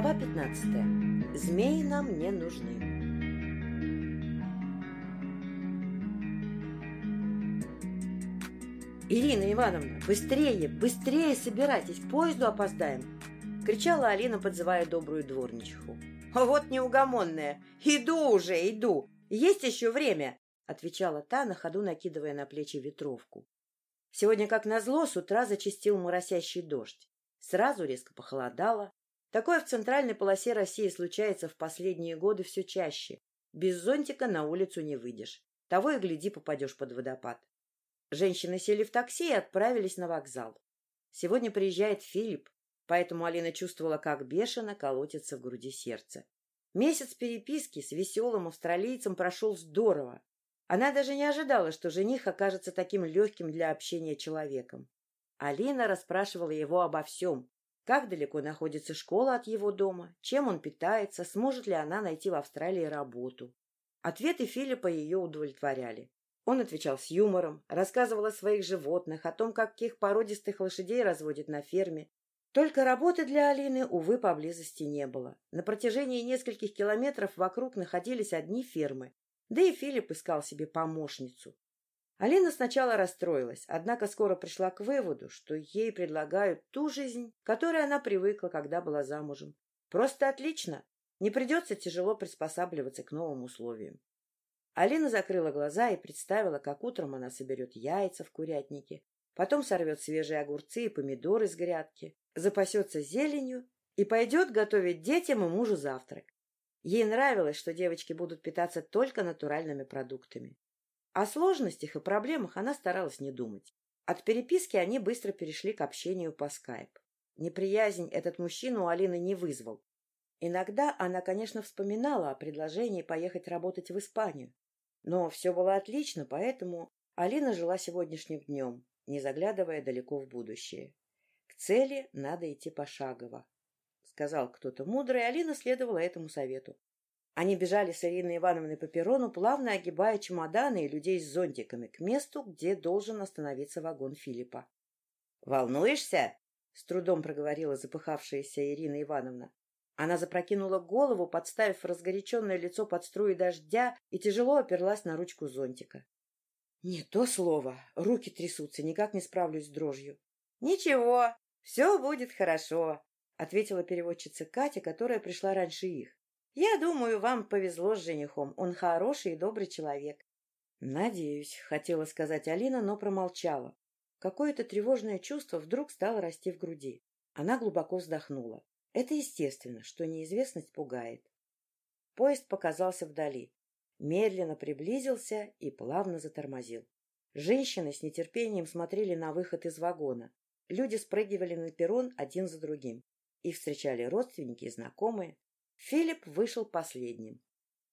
Глава 15. Змеи нам не нужны. «Ирина Ивановна, быстрее, быстрее собирайтесь, к поезду опоздаем!» — кричала Алина, подзывая добрую дворничиху. «Вот неугомонная! Иду уже, иду! Есть еще время!» — отвечала та, на ходу накидывая на плечи ветровку. Сегодня, как назло, с утра зачастил моросящий дождь. Сразу резко похолодало. Такое в центральной полосе России случается в последние годы все чаще. Без зонтика на улицу не выйдешь. Того и гляди, попадешь под водопад. Женщины сели в такси и отправились на вокзал. Сегодня приезжает Филипп, поэтому Алина чувствовала, как бешено колотится в груди сердце. Месяц переписки с веселым австралийцем прошел здорово. Она даже не ожидала, что жених окажется таким легким для общения человеком. Алина расспрашивала его обо всем. Как далеко находится школа от его дома, чем он питается, сможет ли она найти в Австралии работу. Ответы Филиппа ее удовлетворяли. Он отвечал с юмором, рассказывал о своих животных, о том, каких породистых лошадей разводят на ферме. Только работы для Алины, увы, поблизости не было. На протяжении нескольких километров вокруг находились одни фермы, да и Филипп искал себе помощницу. Алина сначала расстроилась, однако скоро пришла к выводу, что ей предлагают ту жизнь, которой она привыкла, когда была замужем. Просто отлично. Не придется тяжело приспосабливаться к новым условиям. Алина закрыла глаза и представила, как утром она соберет яйца в курятнике, потом сорвет свежие огурцы и помидоры с грядки, запасется зеленью и пойдет готовить детям и мужу завтрак. Ей нравилось, что девочки будут питаться только натуральными продуктами. О сложностях и проблемах она старалась не думать. От переписки они быстро перешли к общению по скайп. Неприязнь этот мужчина у Алины не вызвал. Иногда она, конечно, вспоминала о предложении поехать работать в Испанию. Но все было отлично, поэтому Алина жила сегодняшним днем, не заглядывая далеко в будущее. К цели надо идти пошагово. Сказал кто-то мудрый, Алина следовала этому совету. Они бежали с Ириной Ивановной по перрону, плавно огибая чемоданы и людей с зонтиками к месту, где должен остановиться вагон Филиппа. — Волнуешься? — с трудом проговорила запыхавшаяся Ирина Ивановна. Она запрокинула голову, подставив разгоряченное лицо под струи дождя и тяжело оперлась на ручку зонтика. — Не то слово. Руки трясутся, никак не справлюсь с дрожью. — Ничего, все будет хорошо, — ответила переводчица Катя, которая пришла раньше их. Я думаю, вам повезло с женихом. Он хороший и добрый человек. — Надеюсь, — хотела сказать Алина, но промолчала. Какое-то тревожное чувство вдруг стало расти в груди. Она глубоко вздохнула. Это естественно, что неизвестность пугает. Поезд показался вдали. Медленно приблизился и плавно затормозил. Женщины с нетерпением смотрели на выход из вагона. Люди спрыгивали на перрон один за другим. Их встречали родственники и знакомые. Филипп вышел последним.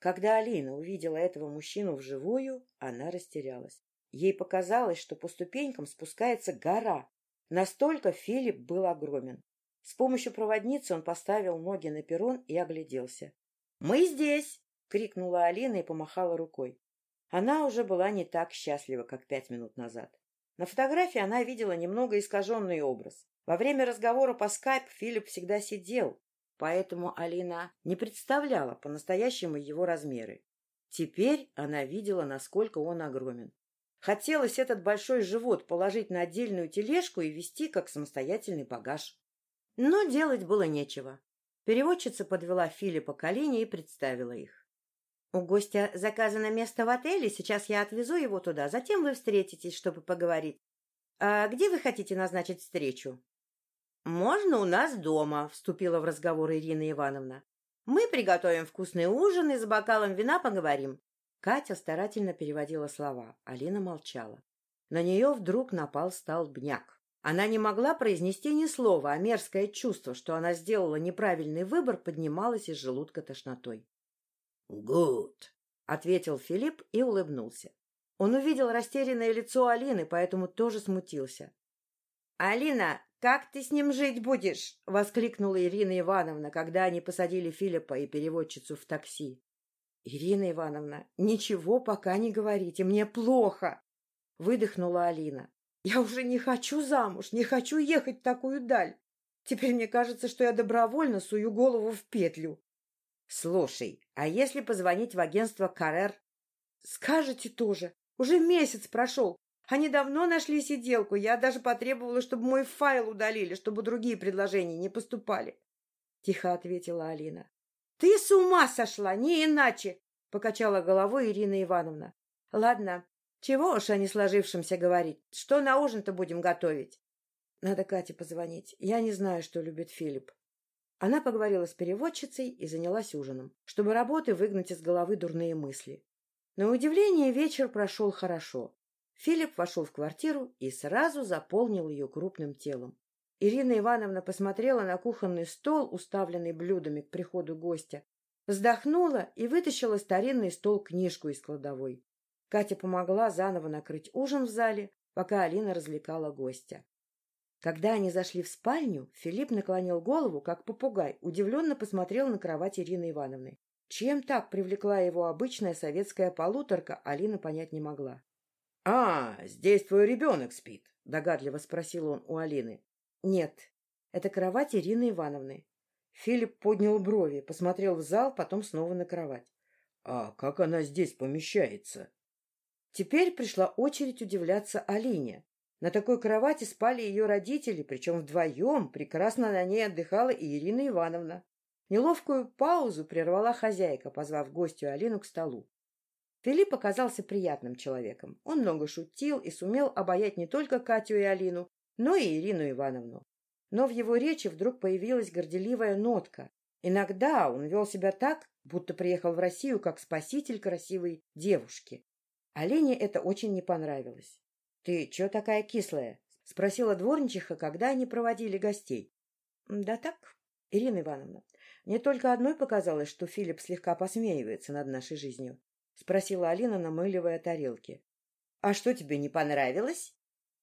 Когда Алина увидела этого мужчину вживую, она растерялась. Ей показалось, что по ступенькам спускается гора. Настолько Филипп был огромен. С помощью проводницы он поставил ноги на перрон и огляделся. — Мы здесь! — крикнула Алина и помахала рукой. Она уже была не так счастлива, как пять минут назад. На фотографии она видела немного искаженный образ. Во время разговора по скайп Филипп всегда сидел, поэтому Алина не представляла по-настоящему его размеры. Теперь она видела, насколько он огромен. Хотелось этот большой живот положить на отдельную тележку и вести как самостоятельный багаж. Но делать было нечего. Переводчица подвела Филиппа к Алине и представила их. — У гостя заказано место в отеле, сейчас я отвезу его туда, затем вы встретитесь, чтобы поговорить. А где вы хотите назначить встречу? «Можно у нас дома», — вступила в разговор Ирина Ивановна. «Мы приготовим вкусный ужин и за бокалом вина поговорим». Катя старательно переводила слова. Алина молчала. На нее вдруг напал столбняк. Она не могла произнести ни слова, а мерзкое чувство, что она сделала неправильный выбор, поднималось из желудка тошнотой. «Гуд», — ответил Филипп и улыбнулся. Он увидел растерянное лицо Алины, поэтому тоже смутился. — Алина, как ты с ним жить будешь? — воскликнула Ирина Ивановна, когда они посадили Филиппа и переводчицу в такси. — Ирина Ивановна, ничего пока не говорите, мне плохо! — выдохнула Алина. — Я уже не хочу замуж, не хочу ехать в такую даль. Теперь мне кажется, что я добровольно сую голову в петлю. Слушай, а если позвонить в агентство Каррер? Скажете тоже. Уже месяц прошел. Они давно нашли сиделку. Я даже потребовала, чтобы мой файл удалили, чтобы другие предложения не поступали. Тихо ответила Алина. Ты с ума сошла, не иначе, покачала головой Ирина Ивановна. Ладно, чего уж о несложившемся говорить. Что на ужин-то будем готовить? Надо Кате позвонить. Я не знаю, что любит Филипп. Она поговорила с переводчицей и занялась ужином, чтобы работы выгнать из головы дурные мысли. На удивление вечер прошел хорошо. Филипп вошел в квартиру и сразу заполнил ее крупным телом. Ирина Ивановна посмотрела на кухонный стол, уставленный блюдами к приходу гостя, вздохнула и вытащила старинный стол книжку из кладовой. Катя помогла заново накрыть ужин в зале, пока Алина развлекала гостя. Когда они зашли в спальню, Филипп наклонил голову, как попугай, удивленно посмотрел на кровать Ирины Ивановны. Чем так привлекла его обычная советская полуторка, Алина понять не могла. — А, здесь твой ребенок спит, — догадливо спросил он у Алины. — Нет, это кровать Ирины Ивановны. Филипп поднял брови, посмотрел в зал, потом снова на кровать. — А как она здесь помещается? Теперь пришла очередь удивляться Алине. На такой кровати спали ее родители, причем вдвоем. Прекрасно на ней отдыхала и Ирина Ивановна. Неловкую паузу прервала хозяйка, позвав гостью Алину к столу. Филипп оказался приятным человеком. Он много шутил и сумел обаять не только Катю и Алину, но и Ирину Ивановну. Но в его речи вдруг появилась горделивая нотка. Иногда он вел себя так, будто приехал в Россию как спаситель красивой девушки. Алине это очень не понравилось. — Ты чё такая кислая? — спросила дворничиха, когда они проводили гостей. — Да так, Ирина Ивановна, мне только одной показалось, что Филипп слегка посмеивается над нашей жизнью, — спросила Алина, намыливая тарелки. — А что тебе не понравилось?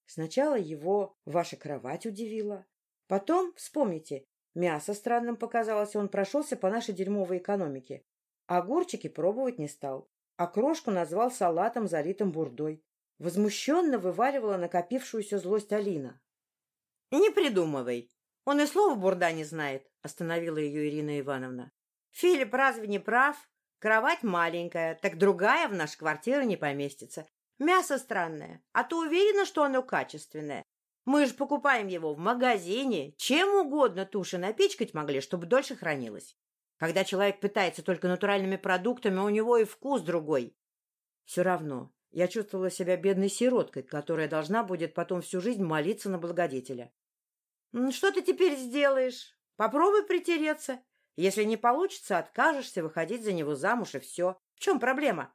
Сначала его ваша кровать удивила. Потом, вспомните, мясо странным показалось, он прошелся по нашей дерьмовой экономике. Огурчики пробовать не стал, а крошку назвал салатом, залитым бурдой. Возмущенно вываливала накопившуюся злость Алина. — Не придумывай. Он и слова бурда не знает, — остановила ее Ирина Ивановна. — Филипп разве не прав? Кровать маленькая, так другая в нашу квартиру не поместится. Мясо странное, а ты уверена, что оно качественное? Мы же покупаем его в магазине. Чем угодно туши напичкать могли, чтобы дольше хранилось. Когда человек питается только натуральными продуктами, у него и вкус другой. Все равно я чувствовала себя бедной сироткой, которая должна будет потом всю жизнь молиться на благодетеля. — Что ты теперь сделаешь? Попробуй притереться. Если не получится, откажешься выходить за него замуж, и все. В чем проблема?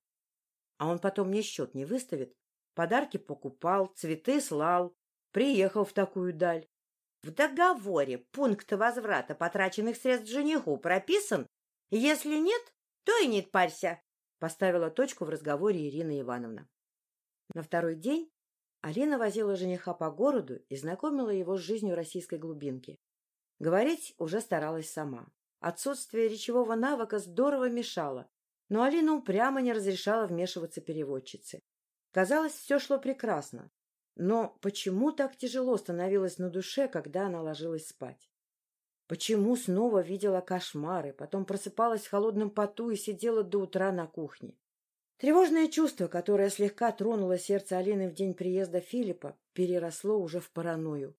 А он потом мне счет не выставит. Подарки покупал, цветы слал, приехал в такую даль. В договоре пункт возврата потраченных средств жениху прописан. Если нет, то и не парься. Поставила точку в разговоре Ирина Ивановна. На второй день Алина возила жениха по городу и знакомила его с жизнью российской глубинки. Говорить уже старалась сама. Отсутствие речевого навыка здорово мешало, но Алина упрямо не разрешала вмешиваться переводчице. Казалось, все шло прекрасно. Но почему так тяжело становилось на душе, когда она ложилась спать? Почему снова видела кошмары, потом просыпалась в холодном поту и сидела до утра на кухне? Тревожное чувство, которое слегка тронуло сердце Алины в день приезда Филиппа, переросло уже в паранойю.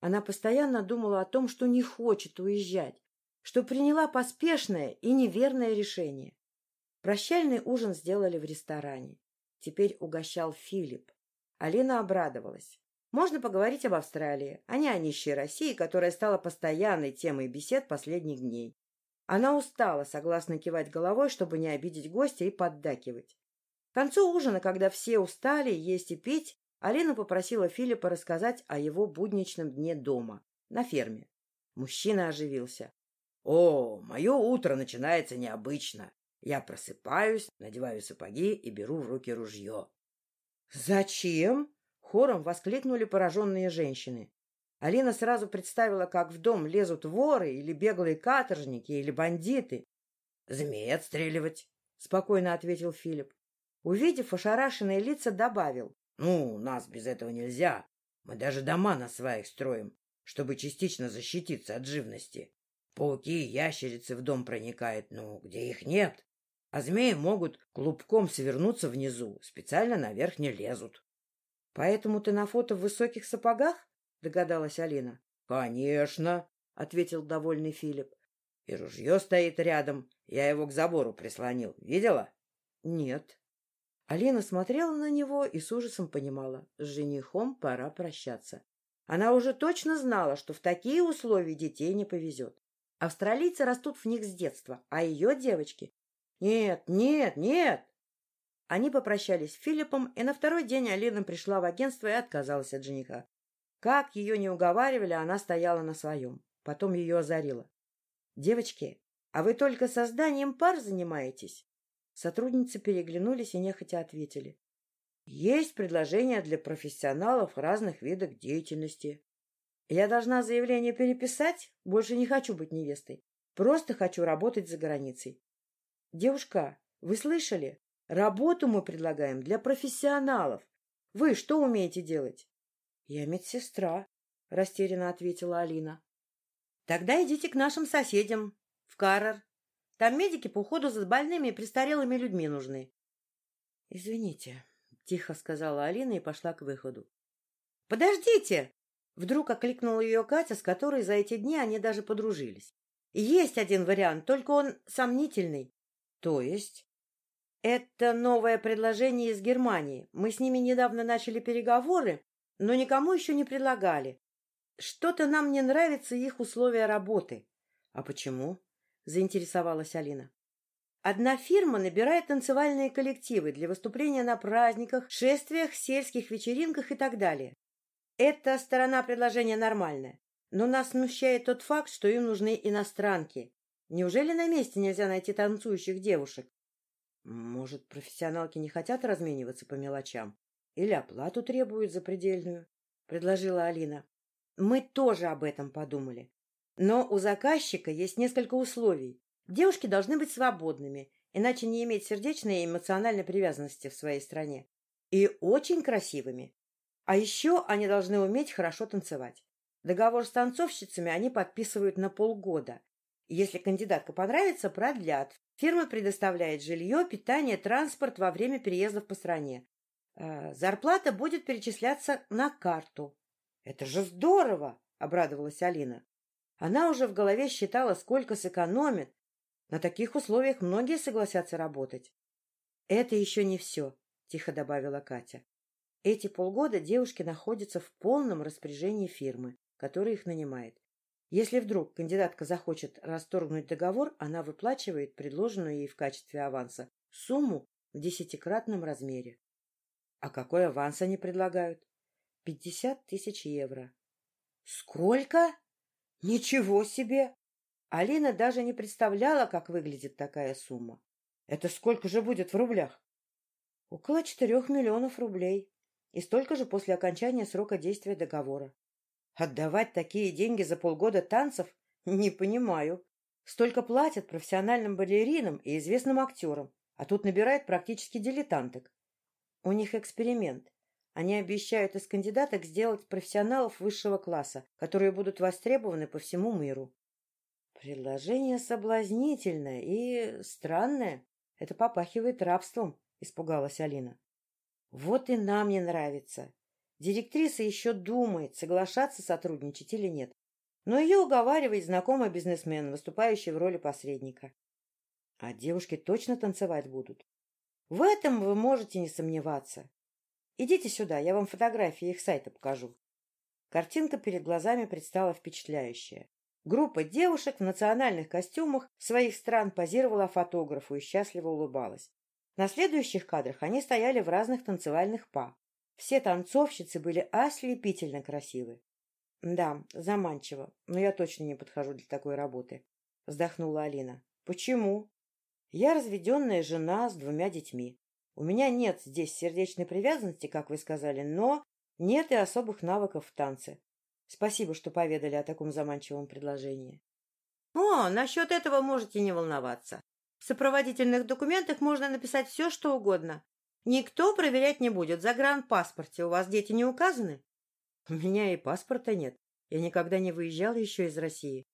Она постоянно думала о том, что не хочет уезжать, что приняла поспешное и неверное решение. Прощальный ужин сделали в ресторане. Теперь угощал Филипп. Алина обрадовалась. Можно поговорить об Австралии, а не о нищей России, которая стала постоянной темой бесед последних дней. Она устала согласно кивать головой, чтобы не обидеть гостя и поддакивать. К концу ужина, когда все устали есть и пить, Алина попросила Филиппа рассказать о его будничном дне дома, на ферме. Мужчина оживился. — О, мое утро начинается необычно. Я просыпаюсь, надеваю сапоги и беру в руки ружье. — Зачем? Хором воскликнули пораженные женщины. Алина сразу представила, как в дом лезут воры или беглые каторжники или бандиты. — Змей отстреливать, — спокойно ответил Филипп. Увидев ошарашенные лица, добавил. — Ну, нас без этого нельзя. Мы даже дома на своих строим. чтобы частично защититься от живности. Пауки и ящерицы в дом проникают, но где их нет. А змеи могут клубком свернуться внизу, специально наверх не лезут. — Поэтому ты на фото в высоких сапогах? — догадалась Алина. — Конечно, — ответил довольный Филипп. — И ружье стоит рядом. Я его к забору прислонил. Видела? — Нет. Алина смотрела на него и с ужасом понимала, с женихом пора прощаться. Она уже точно знала, что в такие условия детей не повезет. Австралийцы растут в них с детства, а ее девочки... Нет, нет, нет! Они попрощались с Филиппом, и на второй день Алина пришла в агентство и отказалась от жениха. Как ее не уговаривали, она стояла на своем. Потом ее озарило. — Девочки, а вы только созданием пар занимаетесь? Сотрудницы переглянулись и нехотя ответили. Есть предложения для профессионалов разных видов деятельности. Я должна заявление переписать? Больше не хочу быть невестой. Просто хочу работать за границей. Девушка, вы слышали? Работу мы предлагаем для профессионалов. Вы что умеете делать? Я медсестра, растерянно ответила Алина. Тогда идите к нашим соседям, в Каррер. Там медики по уходу за больными и престарелыми людьми нужны. — Извините, — тихо сказала Алина и пошла к выходу. — Подождите! — вдруг окликнула ее Катя, с которой за эти дни они даже подружились. — Есть один вариант, только он сомнительный. — То есть? — Это новое предложение из Германии. Мы с ними недавно начали переговоры, но никому еще не предлагали. Что-то нам не нравятся их условия работы. — А почему? — заинтересовалась Алина. Одна фирма набирает танцевальные коллективы для выступления на праздниках, шествиях, сельских вечеринках и так далее. Эта сторона предложения нормальная, но нас смущает тот факт, что им нужны иностранки. Неужели на месте нельзя найти танцующих девушек? Может, профессионалки не хотят размениваться по мелочам? Или оплату требуют запредельную? — предложила Алина. Мы тоже об этом подумали. Но у заказчика есть несколько условий. Девушки должны быть свободными, иначе не иметь сердечной и эмоциональной привязанности в своей стране. И очень красивыми. А еще они должны уметь хорошо танцевать. Договор с танцовщицами они подписывают на полгода. Если кандидатка понравится, продлят. Фирма предоставляет жилье, питание, транспорт во время переездов по стране. А, зарплата будет перечисляться на карту. — Это же здорово! — обрадовалась Алина. Она уже в голове считала, сколько сэкономит. На таких условиях многие согласятся работать. — Это еще не все, — тихо добавила Катя. Эти полгода девушки находятся в полном распоряжении фирмы, которая их нанимает. Если вдруг кандидатка захочет расторгнуть договор, она выплачивает предложенную ей в качестве аванса сумму в десятикратном размере. А какой аванс они предлагают? Пятьдесят тысяч евро. Сколько? Ничего себе! Алина даже не представляла, как выглядит такая сумма. Это сколько же будет в рублях? Около четырех миллионов рублей. И столько же после окончания срока действия договора. Отдавать такие деньги за полгода танцев? Не понимаю. Столько платят профессиональным балеринам и известным актерам, а тут набирают практически дилетанток. У них эксперимент. Они обещают из кандидаток сделать профессионалов высшего класса, которые будут востребованы по всему миру. Предложение соблазнительное и странное. Это попахивает рабством, испугалась Алина. Вот и нам не нравится. Директриса еще думает, соглашаться сотрудничать или нет. Но ее уговаривает знакомый бизнесмен, выступающий в роли посредника. А девушки точно танцевать будут. В этом вы можете не сомневаться. Идите сюда, я вам фотографии их сайта покажу. Картинка перед глазами предстала впечатляющая. Группа девушек в национальных костюмах своих стран позировала фотографу и счастливо улыбалась. На следующих кадрах они стояли в разных танцевальных па. Все танцовщицы были ослепительно красивы. Да, заманчиво, но я точно не подхожу для такой работы, вздохнула Алина. Почему? Я разведенная жена с двумя детьми. У меня нет здесь сердечной привязанности, как вы сказали, но нет и особых навыков в танце. Спасибо, что поведали о таком заманчивом предложении. — О, насчет этого можете не волноваться. В сопроводительных документах можно написать все, что угодно. Никто проверять не будет. За загранпаспорте у вас дети не указаны? — У меня и паспорта нет. Я никогда не выезжала еще из России.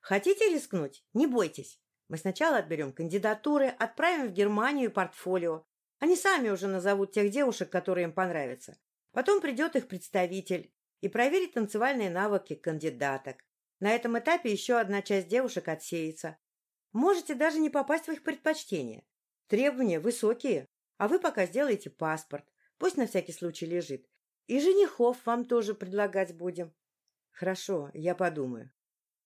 Хотите рискнуть? Не бойтесь. Мы сначала отберем кандидатуры, отправим в Германию портфолио. Они сами уже назовут тех девушек, которые им понравятся. Потом придет их представитель и проверит танцевальные навыки кандидаток. На этом этапе еще одна часть девушек отсеется. Можете даже не попасть в их предпочтение. Требования высокие, а вы пока сделаете паспорт. Пусть на всякий случай лежит. И женихов вам тоже предлагать будем. Хорошо, я подумаю.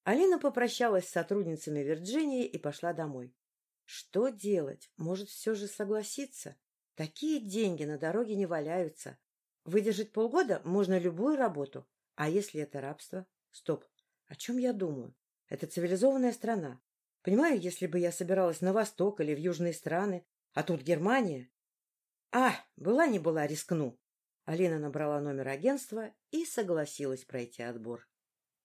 Алина попрощалась с сотрудницами Вирджинии и пошла домой. Что делать? Может, все же согласиться? Такие деньги на дороге не валяются. Выдержать полгода можно любую работу. А если это рабство? Стоп. О чем я думаю? Это цивилизованная страна. Понимаю, если бы я собиралась на восток или в южные страны, а тут Германия. А, была не была, рискну. Алина набрала номер агентства и согласилась пройти отбор.